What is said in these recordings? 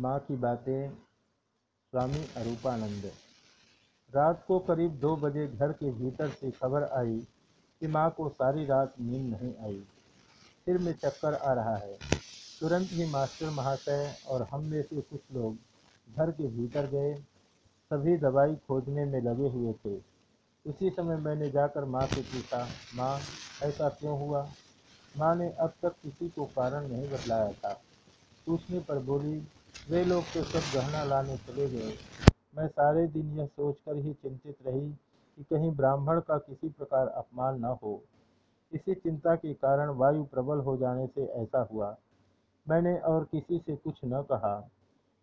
माँ की बातें, स्वामी अरूपानंद। रात को करीब दो बजे घर के भीतर से खबर आई कि माँ को सारी रात नींद नहीं आई। सिर में चक्कर आ रहा है। तुरंत ही मास्टर महाशय और हम में से कुछ लोग घर के भीतर गए। सभी दवाई खोजने में लगे हुए थे। उसी समय मैंने जाकर माँ से पूछा, माँ, ऐसा क्यों हुआ? माँ ने अब तक किसी को कारण नहीं बतलाया था। पूछने पर बोली वे लोग तो सब गहना लाने चले गए। मैं सारे दिन यह सोचकर ही चिंतित रही कि कहीं ब्राह्मण का किसी प्रकार अपमान न हो। इसी चिंता के कारण वायु प्रबल हो जाने से ऐसा हुआ। मैंने और किसी से कुछ न कहा।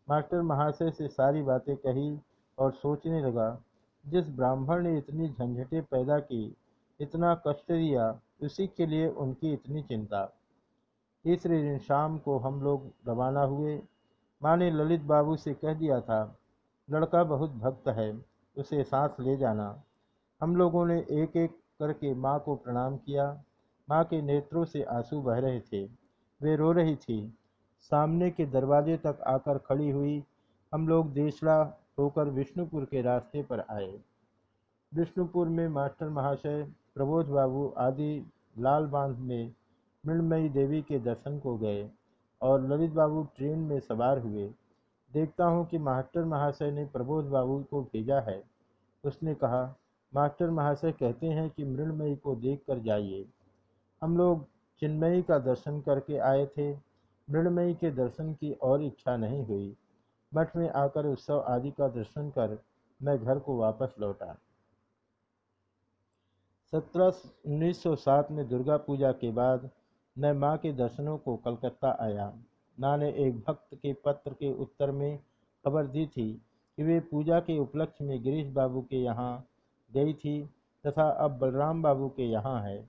मास्टर महाशय से सारी बातें कही और सोचने लगा, जिस ब्राह्मण ने इतनी झंझटें पैदा की, इतना कष्ट दिया, उसी के लिए उनकी इतनी चिंता। तीसरे दिन शाम को हम लोग रवाना हुए। माँ ने ललित बाबू से कह दिया था, लड़का बहुत भक्त है, उसे सांस ले जाना। हम लोगों ने एक एक करके माँ को प्रणाम किया। माँ के नेत्रों से आँसू बह रहे थे। वे रो रही थी। सामने के दरवाजे तक आकर खड़ी हुई, हम लोग देशड़ा होकर विष्णुपुर के रास्ते पर आए। विष्णुपुर में मास्टर महाशय, प्रबोध बाबू आदि लाल बाँध में मृणमयी देवी के दर्शन को गए। और ललित बाबू ट्रेन में सवार हुए। देखता हूँ कि मास्टर महाशय ने प्रबोध बाबू को भेजा है। उसने कहा, मास्टर महाशय कहते हैं कि मृणमयी को देख कर जाइए। हम लोग चिन्मयी का दर्शन करके आए थे। मृणमयी के दर्शन की और इच्छा नहीं हुई। मठ में आकर उत्सव आदि का दर्शन कर मैं घर को वापस लौटा। सत्रह उन्नीस सौ सात में दुर्गा पूजा के बाद मैं माँ के दर्शनों को कलकत्ता आया। माँ ने एक भक्त के पत्र के उत्तर में खबर दी थी कि वे पूजा के उपलक्ष्य में गिरीश बाबू के यहाँ गई थी तथा अब बलराम बाबू के यहाँ है।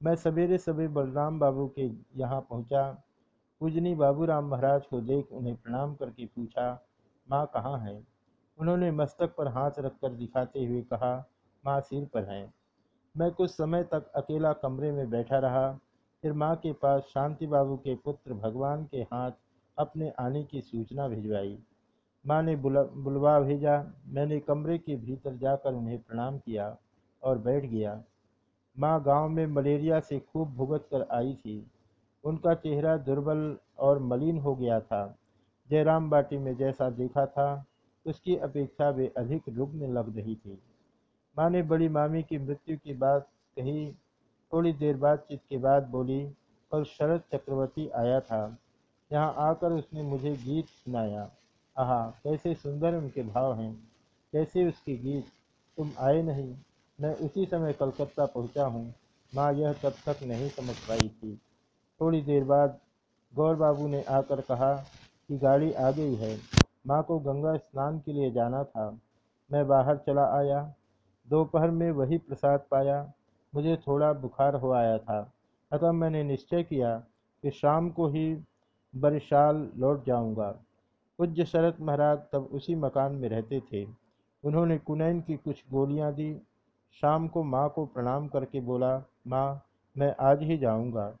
मैं सवेरे सवेरे बलराम बाबू के यहाँ पहुँचा। पूजनी बाबूराम महाराज को देख उन्हें प्रणाम करके पूछा, माँ कहाँ है? उन्होंने मस्तक पर हाथ रखकर दिखाते हुए कहा, माँ सिर पर हैं। मैं कुछ समय तक अकेला कमरे में बैठा रहा। फिर माँ के पास शांति बाबू के पुत्र भगवान के हाथ अपने आने की सूचना भिजवाई। माँ ने बुला, बुलवा भेजा। मैंने कमरे के भीतर जाकर उन्हें प्रणाम किया और बैठ गया। माँ गाँव में मलेरिया से खूब भुगत कर आई थी। उनका चेहरा दुर्बल और मलिन हो गया था। जयराम बाटी में जैसा देखा था, उसकी अपेक्षा वे अधिक रुग्ण लग रही थी। माँ ने बड़ी मामी की मृत्यु की बात कही थोड़ी देर बातचीत के बाद बोली, कल शरद चक्रवर्ती आया था। यहाँ आकर उसने मुझे गीत सुनाया। आहा, कैसे सुंदर उनके भाव हैं। कैसे उसके गीत। तुम आए नहीं। मैं उसी समय कलकत्ता पहुँचा हूँ। माँ यह तब तक नहीं समझ पाई थी। थोड़ी देर बाद गौर बाबू ने आकर कहा कि गाड़ी आ गई है। माँ को गंगा स्नान के लिए जाना था। मैं बाहर चला आया। दोपहर में वही प्रसाद पाया। मुझे थोड़ा बुखार हो आया था, अतः मैंने निश्चय किया कि शाम को ही बरिशाल लौट जाऊँगा। पूज्य शरत महाराज तब उसी मकान में रहते थे। उन्होंने कुनैन की कुछ गोलियाँ दी। शाम को माँ को प्रणाम करके बोला, माँ, मैं आज ही जाऊँगा।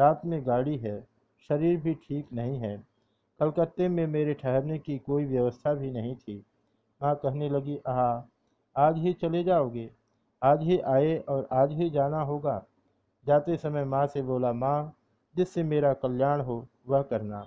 रात में गाड़ी है, शरीर भी ठीक नहीं है। कलकत्ते में मेरे ठहरने की कोई व्यवस्था भी नहीं थी। माँ कहने लगी, आह, आज ही चले जाओगे? आज ही आए और आज ही जाना होगा। जाते समय माँ से बोला, माँ, जिससे मेरा कल्याण हो, वह करना।